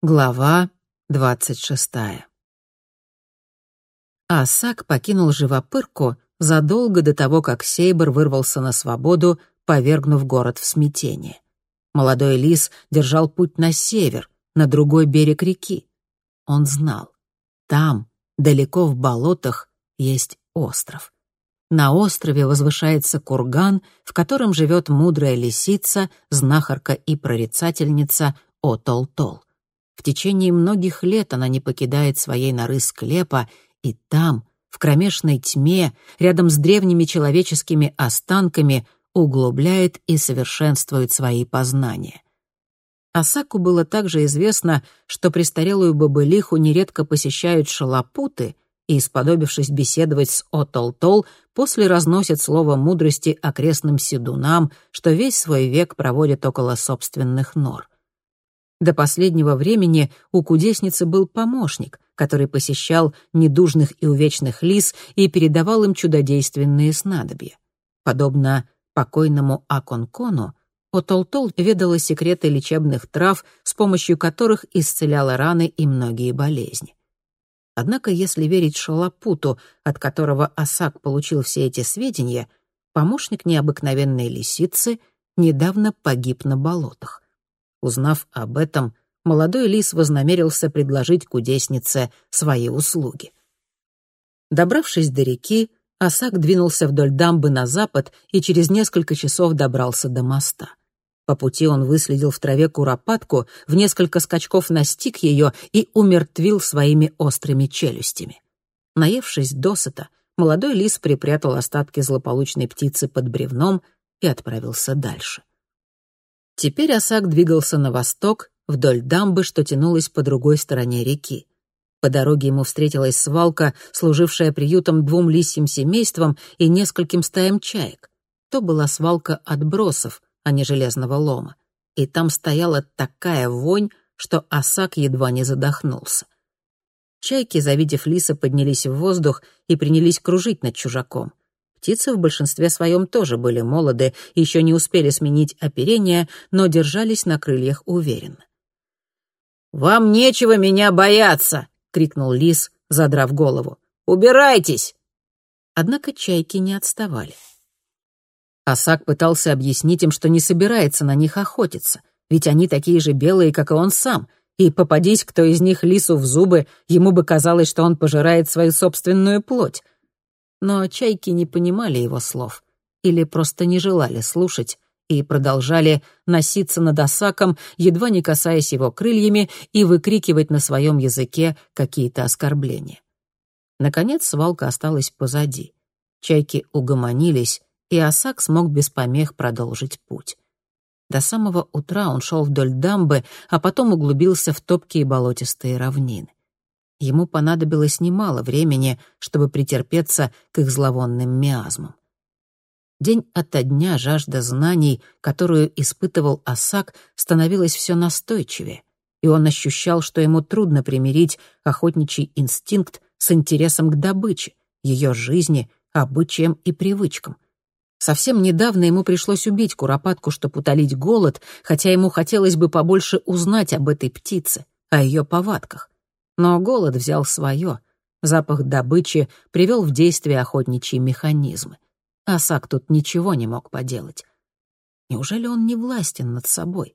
Глава двадцать шестая. Асак покинул живопырку задолго до того, как Сейбр вырвался на свободу, повергнув город в смятение. Молодой лис держал путь на север, на другой берег реки. Он знал, там, далеко в болотах, есть остров. На острове возвышается курган, в котором живет мудрая лисица, знахарка и прорицательница Отол-Тол. В течение многих лет она не покидает своей норы склепа, и там, в кромешной тьме, рядом с древними человеческими останками, углубляет и совершенствует свои познания. Асаку было также известно, что престарелую бабылиху нередко посещают шалопуты и, сподобившись беседовать с Отол-Тол, после разносят слово мудрости окрестным седунам, что весь свой век проводят около собственных нор. До последнего времени у кудесницы был помощник, который посещал недужных и увечных лис и передавал им чудодейственные снадобья. Подобно покойному Аконкону, Отолтол ведала секреты лечебных трав, с помощью которых исцеляла раны и многие болезни. Однако, если верить Шалапуту, от которого Асак получил все эти сведения, помощник необыкновенной лисицы недавно погиб на болотах. Узнав об этом, молодой лис вознамерился предложить кудеснице свои услуги. Добравшись до реки, Осак двинулся вдоль дамбы на запад и через несколько часов добрался до моста. По пути он выследил в траве куропатку, в несколько скачков настиг ее и умертвил своими острыми челюстями. Наевшись досыта, молодой лис припрятал остатки злополучной птицы под бревном и отправился дальше. Теперь Осак двигался на восток, вдоль дамбы, что тянулась по другой стороне реки. По дороге ему встретилась свалка, служившая приютом двум лисьим семействам и нескольким стаям чаек. То была свалка отбросов, а не железного лома. И там стояла такая вонь, что Осак едва не задохнулся. Чайки, завидев лиса, поднялись в воздух и принялись кружить над чужаком. Птицы в большинстве своем тоже были молоды, еще не успели сменить оперение, но держались на крыльях уверенно. «Вам нечего меня бояться!» — крикнул лис, задрав голову. «Убирайтесь!» Однако чайки не отставали. Асак пытался объяснить им, что не собирается на них охотиться, ведь они такие же белые, как и он сам, и попадись кто из них лису в зубы, ему бы казалось, что он пожирает свою собственную плоть но чайки не понимали его слов или просто не желали слушать и продолжали носиться над осаком, едва не касаясь его крыльями, и выкрикивать на своем языке какие-то оскорбления. Наконец свалка осталась позади. Чайки угомонились, и осак смог без помех продолжить путь. До самого утра он шел вдоль дамбы, а потом углубился в топкие болотистые равнины. Ему понадобилось немало времени, чтобы претерпеться к их зловонным миазмам. День ото дня жажда знаний, которую испытывал Асак, становилась все настойчивее, и он ощущал, что ему трудно примирить охотничий инстинкт с интересом к добыче, ее жизни, обычаям и привычкам. Совсем недавно ему пришлось убить куропатку, чтобы утолить голод, хотя ему хотелось бы побольше узнать об этой птице, о ее повадках. Но голод взял свое. Запах добычи привел в действие охотничьи механизмы. Асак тут ничего не мог поделать. Неужели он не властен над собой?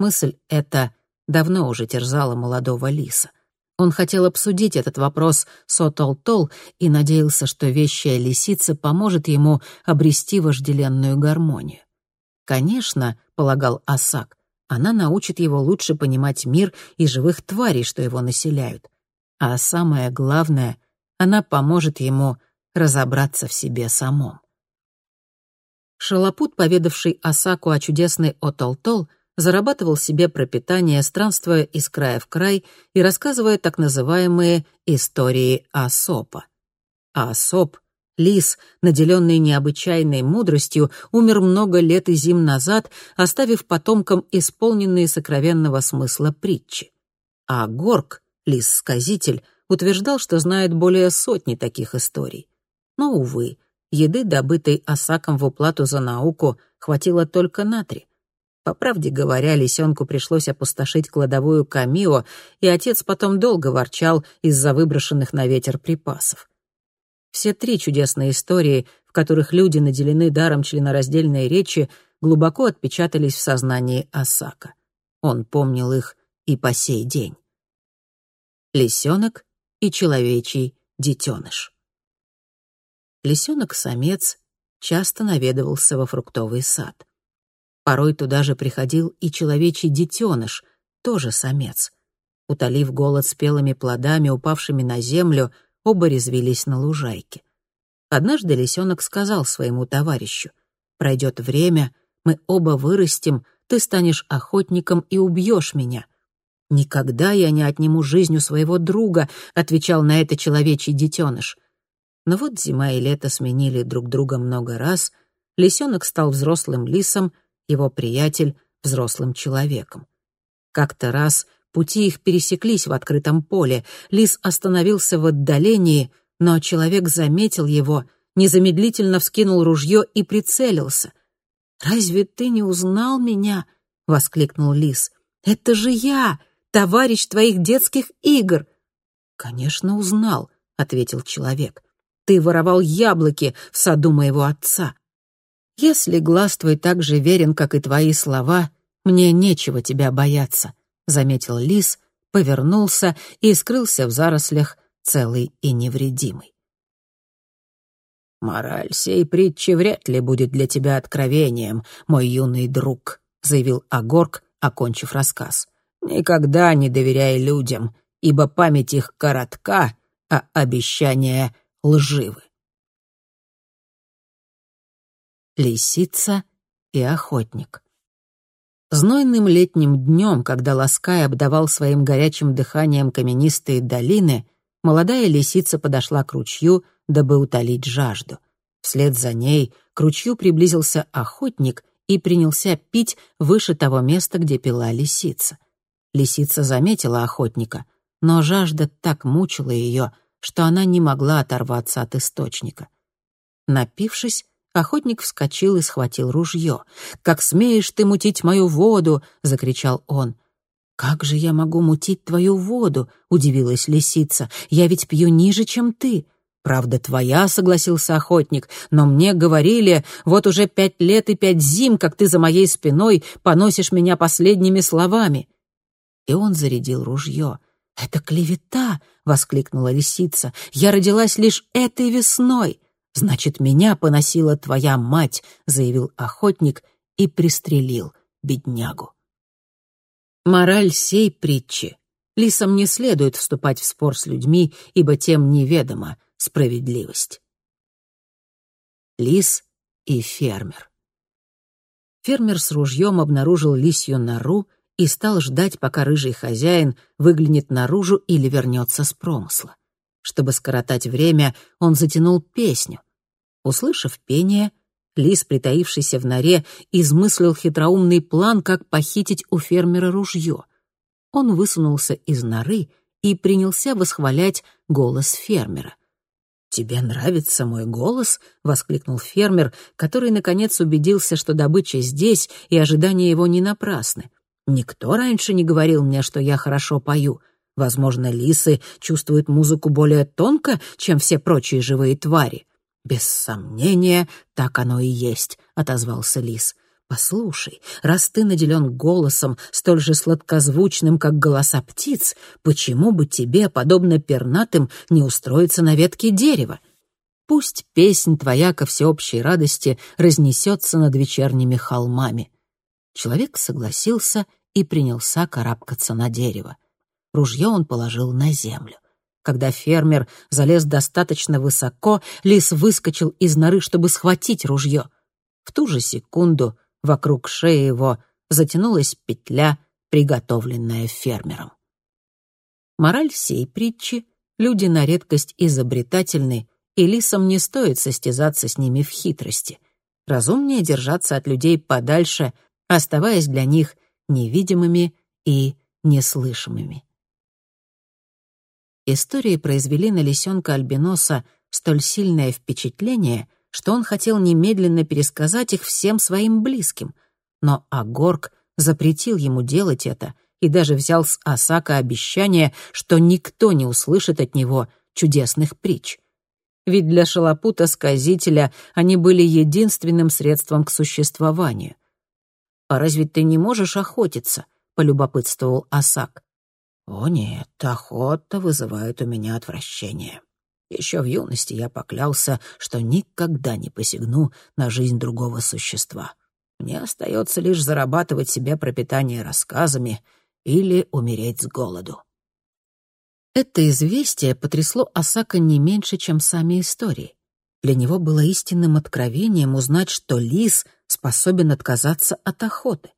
Мысль эта давно уже терзала молодого лиса. Он хотел обсудить этот вопрос с Отол-Тол и надеялся, что вещая лисица поможет ему обрести вожделенную гармонию. Конечно, полагал Асак, она научит его лучше понимать мир и живых тварей, что его населяют. А самое главное, она поможет ему разобраться в себе самом. Шалопут, поведавший Асаку о чудесной Отолтол, зарабатывал себе пропитание, странствуя из края в край и рассказывая так называемые «истории Асопа». Асоп Лис, наделенный необычайной мудростью, умер много лет и зим назад, оставив потомкам исполненные сокровенного смысла притчи. А Горк, лис-сказитель, утверждал, что знает более сотни таких историй. Но, увы, еды, добытой Осаком в уплату за науку, хватило только на три. По правде говоря, лисенку пришлось опустошить кладовую Камио, и отец потом долго ворчал из-за выброшенных на ветер припасов. Все три чудесные истории, в которых люди наделены даром членораздельной речи, глубоко отпечатались в сознании Осака. Он помнил их и по сей день. Лисенок и человечий детеныш. Лисенок-самец часто наведывался во фруктовый сад. Порой туда же приходил и человечий детеныш, тоже самец. Утолив голод спелыми плодами, упавшими на землю, оба резвились на лужайке. Однажды лисенок сказал своему товарищу, «Пройдет время, мы оба вырастем, ты станешь охотником и убьешь меня». «Никогда я не отниму жизнь у своего друга», — отвечал на это человечий детеныш. Но вот зима и лето сменили друг друга много раз, лисенок стал взрослым лисом, его приятель — взрослым человеком. Как-то раз пути их пересеклись в открытом поле, лис остановился в отдалении, но человек заметил его, незамедлительно вскинул ружье и прицелился. «Разве ты не узнал меня?» — воскликнул лис. «Это же я, товарищ твоих детских игр!» «Конечно, узнал», — ответил человек. «Ты воровал яблоки в саду моего отца. Если глаз твой так же верен, как и твои слова, мне нечего тебя бояться», — заметил лис, повернулся и скрылся в зарослях, целый и невредимый. «Мораль сей притчи вряд ли будет для тебя откровением, мой юный друг», — заявил Агорк, окончив рассказ. «Никогда не доверяй людям, ибо память их коротка, а обещания лживы». лисица и охотник. Знойным летним днем, когда Ласкай обдавал своим горячим дыханием каменистые долины, молодая лисица подошла к ручью, дабы утолить жажду. Вслед за ней к ручью приблизился охотник и принялся пить выше того места, где пила лисица. Лисица заметила охотника, но жажда так мучила ее, что она не могла оторваться от источника. Напившись, Охотник вскочил и схватил ружье. «Как смеешь ты мутить мою воду!» — закричал он. «Как же я могу мутить твою воду?» — удивилась лисица. «Я ведь пью ниже, чем ты». «Правда твоя», — согласился охотник, «но мне говорили, вот уже пять лет и пять зим, как ты за моей спиной поносишь меня последними словами». И он зарядил ружье. «Это клевета!» — воскликнула лисица. «Я родилась лишь этой весной!» «Значит, меня поносила твоя мать», — заявил охотник и пристрелил беднягу. Мораль сей притчи. Лисам не следует вступать в спор с людьми, ибо тем неведома справедливость. Лис и фермер. Фермер с ружьем обнаружил лисью нору и стал ждать, пока рыжий хозяин выглянет наружу или вернется с промысла. Чтобы скоротать время, он затянул песню. Услышав пение, лис, притаившийся в норе, измыслил хитроумный план, как похитить у фермера ружье. Он высунулся из норы и принялся восхвалять голос фермера. «Тебе нравится мой голос?» — воскликнул фермер, который, наконец, убедился, что добыча здесь, и ожидания его не напрасны. «Никто раньше не говорил мне, что я хорошо пою. Возможно, лисы чувствуют музыку более тонко, чем все прочие живые твари. «Без сомнения, так оно и есть», — отозвался лис. «Послушай, раз ты наделен голосом, столь же сладкозвучным, как голоса птиц, почему бы тебе, подобно пернатым, не устроиться на ветке дерева? Пусть песнь твоя ко всеобщей радости разнесется над вечерними холмами». Человек согласился и принялся карабкаться на дерево. Ружье он положил на землю. Когда фермер залез достаточно высоко, лис выскочил из норы, чтобы схватить ружье. В ту же секунду вокруг шеи его затянулась петля, приготовленная фермером. Мораль всей притчи — люди на редкость изобретательны, и лисам не стоит состязаться с ними в хитрости. Разумнее держаться от людей подальше, оставаясь для них невидимыми и неслышимыми. Истории произвели на лисенка-альбиноса столь сильное впечатление, что он хотел немедленно пересказать их всем своим близким. но Агорк запретил ему делать это и даже взял с Асака обещание, что никто не услышит от него чудесных притч. Ведь для шалопута-сказителя они были единственным средством к существованию. «А разве ты не можешь охотиться?» — полюбопытствовал Асак. «О нет, охота вызывает у меня отвращение. Еще в юности я поклялся, что никогда не посягну на жизнь другого существа. Мне остается лишь зарабатывать себе пропитание рассказами или умереть с голоду». Это известие потрясло Асака не меньше, чем сами истории. Для него было истинным откровением узнать, что лис способен отказаться от охоты.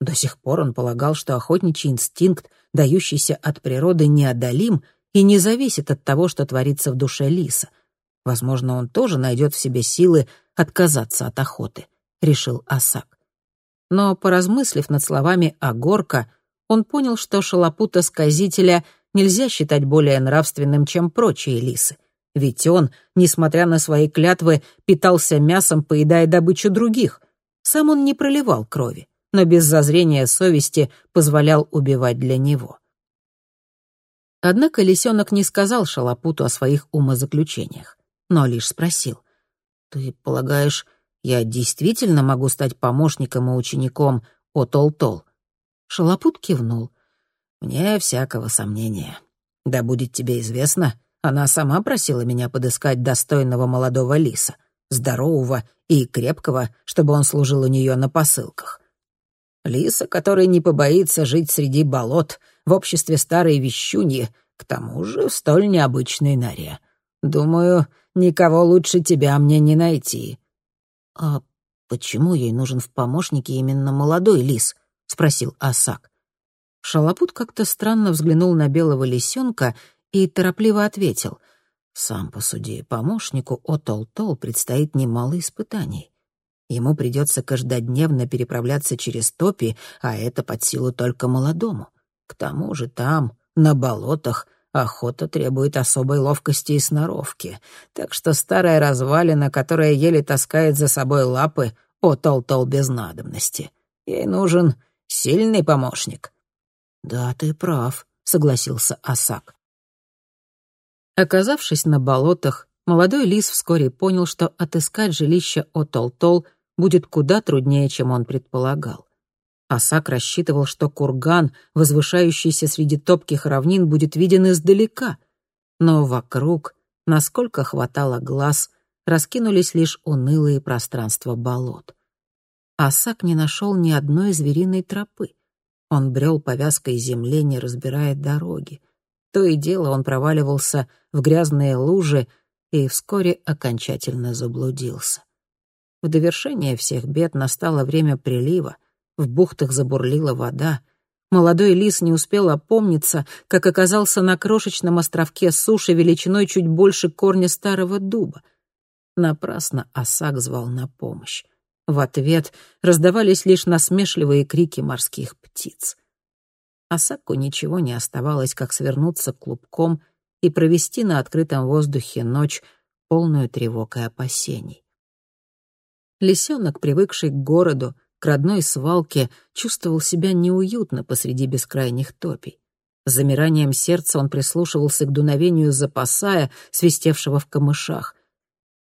До сих пор он полагал, что охотничий инстинкт, дающийся от природы, неодолим и не зависит от того, что творится в душе лиса. Возможно, он тоже найдет в себе силы отказаться от охоты, решил Асак. Но, поразмыслив над словами Агорка, он понял, что шалопута-сказителя нельзя считать более нравственным, чем прочие лисы. Ведь он, несмотря на свои клятвы, питался мясом, поедая добычу других. Сам он не проливал крови но без зазрения совести позволял убивать для него. Однако лисенок не сказал Шалопуту о своих умозаключениях, но лишь спросил. «Ты полагаешь, я действительно могу стать помощником и учеником Отол-Тол?» Шалопут кивнул. «Мне всякого сомнения. Да будет тебе известно, она сама просила меня подыскать достойного молодого лиса, здорового и крепкого, чтобы он служил у нее на посылках. Лиса, который не побоится жить среди болот, в обществе старой вещуньи, к тому же в столь необычной норе. Думаю, никого лучше тебя мне не найти». «А почему ей нужен в помощнике именно молодой лис?» — спросил Асак. Шалопут как-то странно взглянул на белого лисенка и торопливо ответил. «Сам посуди, помощнику Отол-Тол предстоит немало испытаний. Ему придется каждодневно переправляться через топи, а это под силу только молодому. К тому же там, на болотах, охота требует особой ловкости и сноровки, так что старая развалина, которая еле таскает за собой лапы, отол-тол без надобности. Ей нужен сильный помощник. «Да, ты прав», — согласился Асак. Оказавшись на болотах, молодой лис вскоре понял, что отыскать жилище Отол-Тол — будет куда труднее, чем он предполагал. Асак рассчитывал, что курган, возвышающийся среди топких равнин, будет виден издалека. Но вокруг, насколько хватало глаз, раскинулись лишь унылые пространства болот. Асак не нашел ни одной звериной тропы. Он брел по вязкой земле, не разбирая дороги. То и дело он проваливался в грязные лужи и вскоре окончательно заблудился. В довершение всех бед настало время прилива, в бухтах забурлила вода. Молодой лис не успел опомниться, как оказался на крошечном островке суши величиной чуть больше корня старого дуба. Напрасно Осак звал на помощь. В ответ раздавались лишь насмешливые крики морских птиц. Осаку ничего не оставалось, как свернуться клубком и провести на открытом воздухе ночь, полную тревог и опасений. Лисенок, привыкший к городу, к родной свалке, чувствовал себя неуютно посреди бескрайних топий. С замиранием сердца он прислушивался к дуновению запасая, свистевшего в камышах.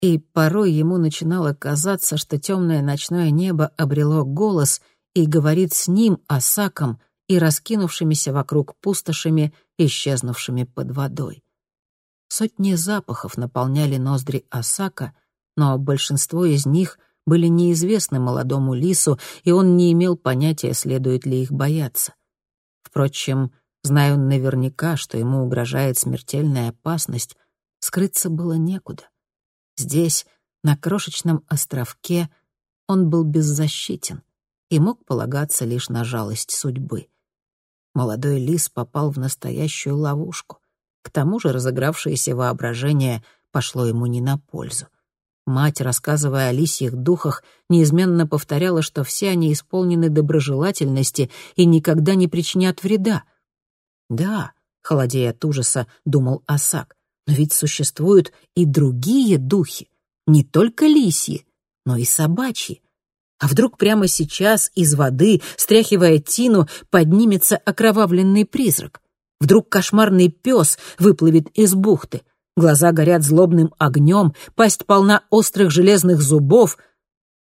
И порой ему начинало казаться, что темное ночное небо обрело голос и говорит с ним, осаком, и раскинувшимися вокруг пустошами, исчезнувшими под водой. Сотни запахов наполняли ноздри осака, но большинство из них были неизвестны молодому лису, и он не имел понятия, следует ли их бояться. Впрочем, зная он наверняка, что ему угрожает смертельная опасность, скрыться было некуда. Здесь, на крошечном островке, он был беззащитен и мог полагаться лишь на жалость судьбы. Молодой лис попал в настоящую ловушку. К тому же разыгравшееся воображение пошло ему не на пользу. Мать, рассказывая о лисьих духах, неизменно повторяла, что все они исполнены доброжелательности и никогда не причинят вреда. «Да», — холодея от ужаса, думал Осак, «но ведь существуют и другие духи, не только лисьи, но и собачьи. А вдруг прямо сейчас из воды, стряхивая тину, поднимется окровавленный призрак? Вдруг кошмарный пес выплывет из бухты? Глаза горят злобным огнем, пасть полна острых железных зубов.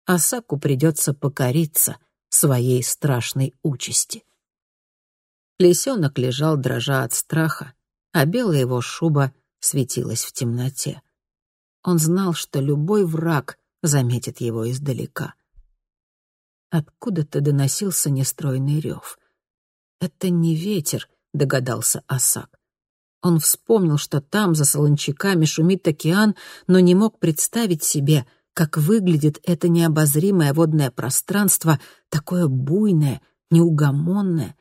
Асаку придется покориться своей страшной участи. Лисенок лежал, дрожа от страха, а белая его шуба светилась в темноте. Он знал, что любой враг заметит его издалека. Откуда-то доносился нестройный рев. «Это не ветер», — догадался Асак. Он вспомнил, что там, за солончаками, шумит океан, но не мог представить себе, как выглядит это необозримое водное пространство, такое буйное, неугомонное.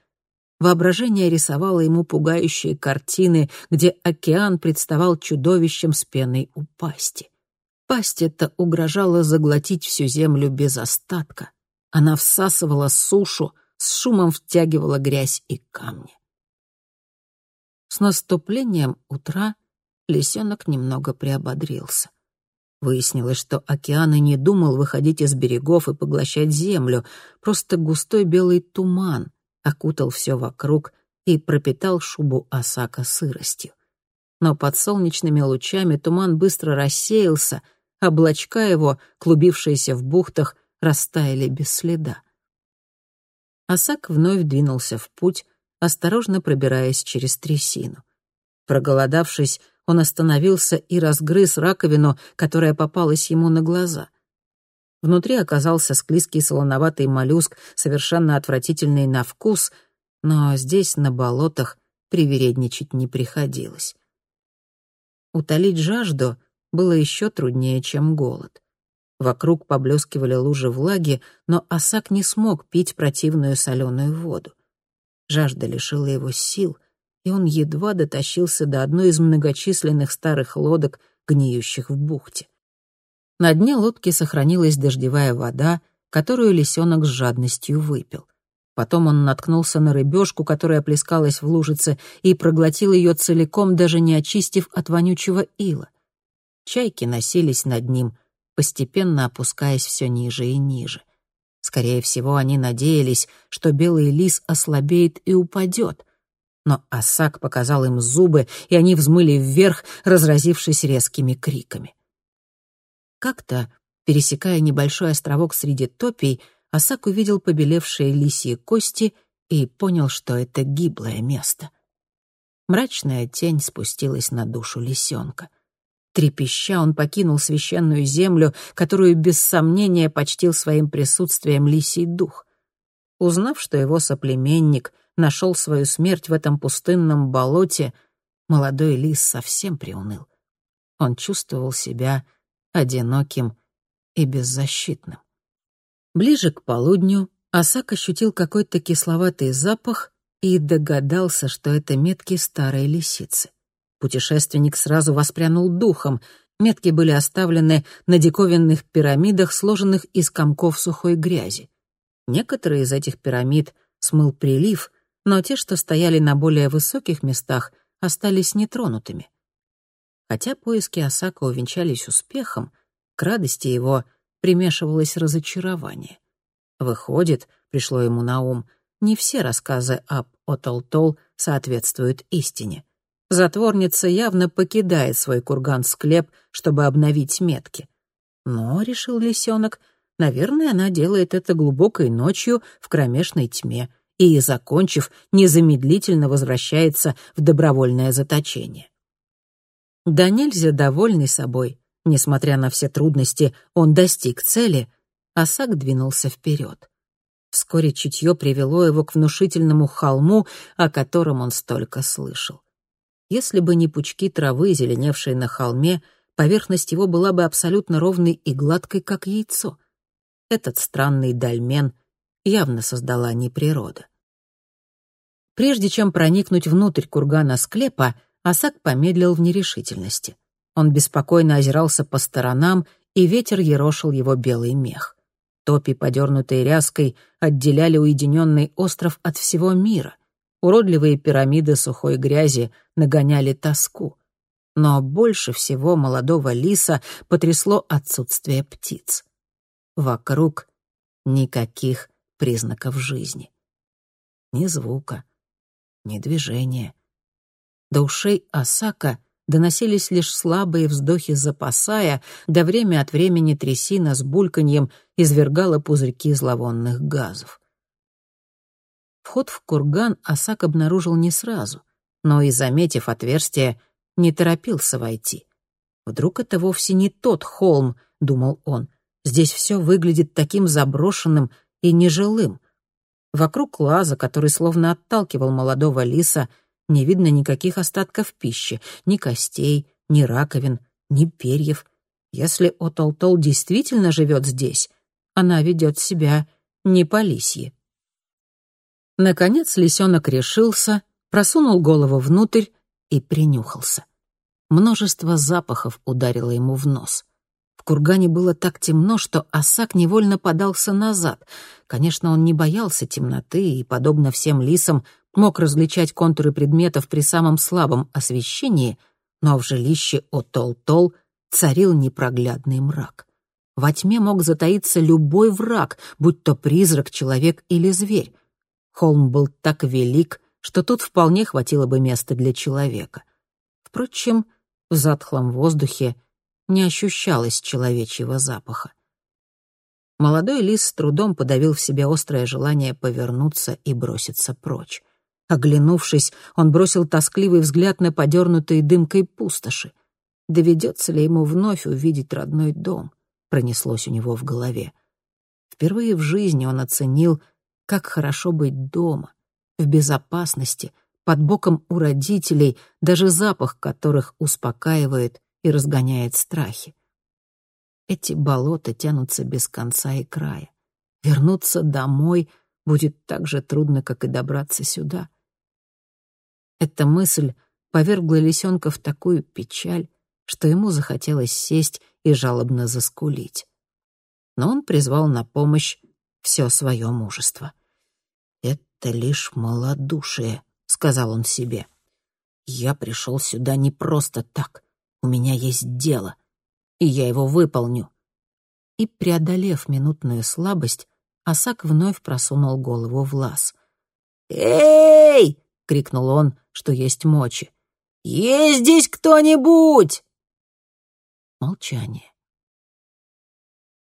Воображение рисовало ему пугающие картины, где океан представал чудовищем с пеной у пасти. Пасть эта угрожала заглотить всю землю без остатка. Она всасывала сушу, с шумом втягивала грязь и камни. С наступлением утра лисенок немного приободрился. Выяснилось, что океан и не думал выходить из берегов и поглощать землю, просто густой белый туман окутал все вокруг и пропитал шубу Осака сыростью. Но под солнечными лучами туман быстро рассеялся, облачка его, клубившиеся в бухтах, растаяли без следа. Асак вновь двинулся в путь, осторожно пробираясь через трясину. Проголодавшись, он остановился и разгрыз раковину, которая попалась ему на глаза. Внутри оказался склизкий солоноватый моллюск, совершенно отвратительный на вкус, но здесь, на болотах, привередничать не приходилось. Утолить жажду было еще труднее, чем голод. Вокруг поблескивали лужи влаги, но Осак не смог пить противную соленую воду. Жажда лишила его сил, и он едва дотащился до одной из многочисленных старых лодок, гниющих в бухте. На дне лодки сохранилась дождевая вода, которую лисенок с жадностью выпил. Потом он наткнулся на рыбешку, которая плескалась в лужице, и проглотил ее целиком, даже не очистив от вонючего ила. Чайки носились над ним, постепенно опускаясь все ниже и ниже. Скорее всего, они надеялись, что белый лис ослабеет и упадет. Но Асак показал им зубы, и они взмыли вверх, разразившись резкими криками. Как-то, пересекая небольшой островок среди топий, Асак увидел побелевшие лисьи кости и понял, что это гиблое место. Мрачная тень спустилась на душу лисенка — Трепеща он покинул священную землю, которую без сомнения почтил своим присутствием лисий дух. Узнав, что его соплеменник нашел свою смерть в этом пустынном болоте, молодой лис совсем приуныл. Он чувствовал себя одиноким и беззащитным. Ближе к полудню Асак ощутил какой-то кисловатый запах и догадался, что это метки старой лисицы. Путешественник сразу воспрянул духом. Метки были оставлены на диковинных пирамидах, сложенных из комков сухой грязи. Некоторые из этих пирамид смыл прилив, но те, что стояли на более высоких местах, остались нетронутыми. Хотя поиски Осака увенчались успехом, к радости его примешивалось разочарование. Выходит, пришло ему на ум, не все рассказы об Отолтол соответствуют истине. Затворница явно покидает свой курган-склеп, чтобы обновить метки. Но, — решил лисенок, — наверное, она делает это глубокой ночью в кромешной тьме и, закончив, незамедлительно возвращается в добровольное заточение. Да нельзя довольный собой, несмотря на все трудности, он достиг цели, а Сак двинулся вперед. Вскоре чутье привело его к внушительному холму, о котором он столько слышал. Если бы не пучки травы, зеленевшие на холме, поверхность его была бы абсолютно ровной и гладкой, как яйцо. Этот странный дольмен явно создала не природа. Прежде чем проникнуть внутрь кургана склепа, Асак помедлил в нерешительности. Он беспокойно озирался по сторонам, и ветер ерошил его белый мех. Топи, подернутые ряской, отделяли уединенный остров от всего мира. Уродливые пирамиды сухой грязи нагоняли тоску. Но больше всего молодого лиса потрясло отсутствие птиц. Вокруг Никаких признаков жизни. Ни звука, ни движения. До ушей Осака доносились лишь слабые вздохи запасая, да время от времени трясина с бульканьем извергала пузырьки зловонных газов. Вход в курган Осак обнаружил не сразу, но и, заметив отверстие, не торопился войти. «Вдруг это вовсе не тот холм», — думал он. «Здесь все выглядит таким заброшенным и нежилым. Вокруг лаза, который словно отталкивал молодого лиса, не видно никаких остатков пищи, ни костей, ни раковин, ни перьев. Если Отолтол действительно живет здесь, она ведет себя не по лисье. Наконец лисенок решился, просунул голову внутрь и принюхался. Множество запахов ударило ему в нос. В кургане было так темно, что Осак невольно подался назад. Конечно, он не боялся темноты и, подобно всем лисам, мог различать контуры предметов при самом слабом освещении, но в жилище Отол-Тол царил непроглядный мрак. Во тьме мог затаиться любой враг, будь то призрак, человек или зверь. Холм был так велик, что тут вполне хватило бы места для человека. Впрочем, в затхлом воздухе не ощущалось человечьего запаха. Молодой лис с трудом подавил в себе острое желание повернуться и броситься прочь. Оглянувшись, он бросил тоскливый взгляд на подернутые дымкой пустоши. Доведется ли ему вновь увидеть родной дом? Пронеслось у него в голове. Впервые в жизни он оценил, как хорошо быть дома, в безопасности, под боком у родителей, даже запах которых успокаивает и разгоняет страхи. Эти болота тянутся без конца и края. Вернуться домой будет так же трудно, как и добраться сюда. Эта мысль повергла лисенка в такую печаль, что ему захотелось сесть и жалобно заскулить. Но он призвал на помощь все свое мужество. «Это лишь малодушие», — сказал он себе. «Я пришел сюда не просто так. У меня есть дело, и я его выполню». И, преодолев минутную слабость, Асак вновь просунул голову в лаз. «Эй!» — крикнул он, что есть мочи. «Есть здесь кто-нибудь?» Молчание.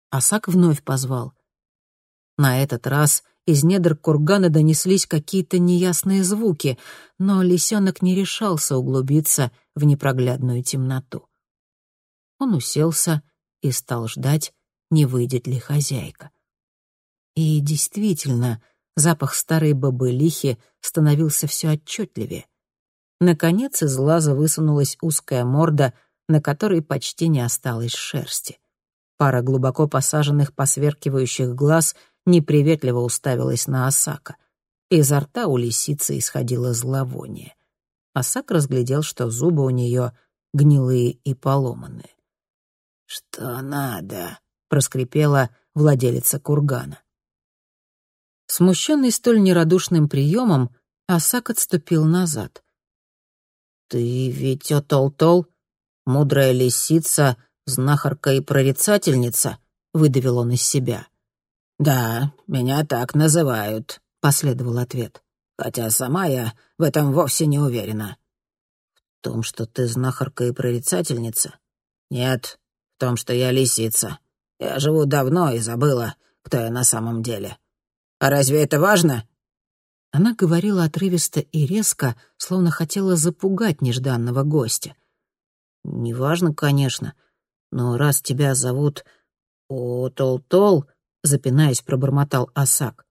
Асак вновь позвал. На этот раз из недр кургана донеслись какие-то неясные звуки, но лисенок не решался углубиться в непроглядную темноту. Он уселся и стал ждать, не выйдет ли хозяйка. И действительно, запах старой бабы-лихи становился все отчетливее. Наконец из лаза высунулась узкая морда, на которой почти не осталось шерсти. Пара глубоко посаженных посверкивающих глаз неприветливо уставилась на Осака. Изо рта у лисицы исходило зловоние. Осак разглядел, что зубы у нее гнилые и поломанные. «Что надо?» — проскрипела владелица кургана. Смущенный столь нерадушным приемом, Осак отступил назад. «Ты ведь Отол-Тол, мудрая лисица, знахарка и прорицательница», — выдавил он из себя. «Да, меня так называют», — последовал ответ. «Хотя сама я в этом вовсе не уверена». «В том, что ты знахарка и прорицательница?» «Нет, в том, что я лисица. Я живу давно и забыла, кто я на самом деле. А разве это важно?» Она говорила отрывисто и резко, словно хотела запугать нежданного гостя. «Неважно, конечно, но раз тебя зовут Отол-Тол, запинаясь, пробормотал Асак.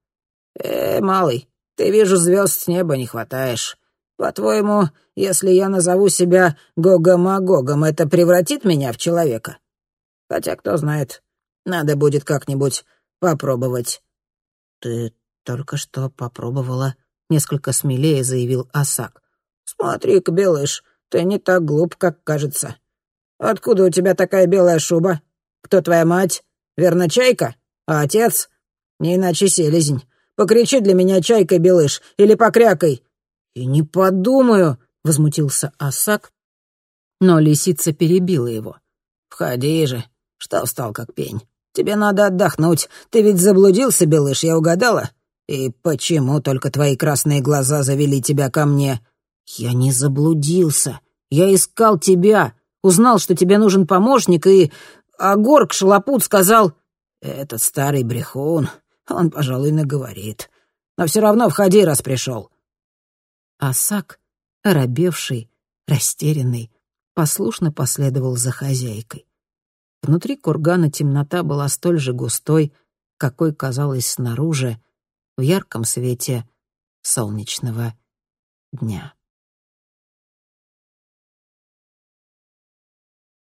«Э, малый, ты, вижу, звезд с неба не хватаешь. По-твоему, если я назову себя Гогомагогом, это превратит меня в человека? Хотя, кто знает, надо будет как-нибудь попробовать». «Ты только что попробовала», — несколько смелее заявил Асак. «Смотри-ка, Белыш, ты не так глуп, как кажется. Откуда у тебя такая белая шуба? Кто твоя мать? Верно, чайка?» А отец? Не иначе селезень. Покричи для меня чайкой, белыш, или покрякой. И не подумаю, — возмутился Асак, но лисица перебила его. «Входи же, что встал как пень. Тебе надо отдохнуть. Ты ведь заблудился, Белыш, я угадала? И почему только твои красные глаза завели тебя ко мне?» «Я не заблудился. Я искал тебя. Узнал, что тебе нужен помощник, и... А Горг Шалопут сказал...» «Этот старый брехун, он, пожалуй, наговорит. Но все равно входи, раз пришел». Асак, оробевший, растерянный, послушно последовал за хозяйкой. Внутри кургана темнота была столь же густой, какой казалась снаружи, в ярком свете солнечного дня.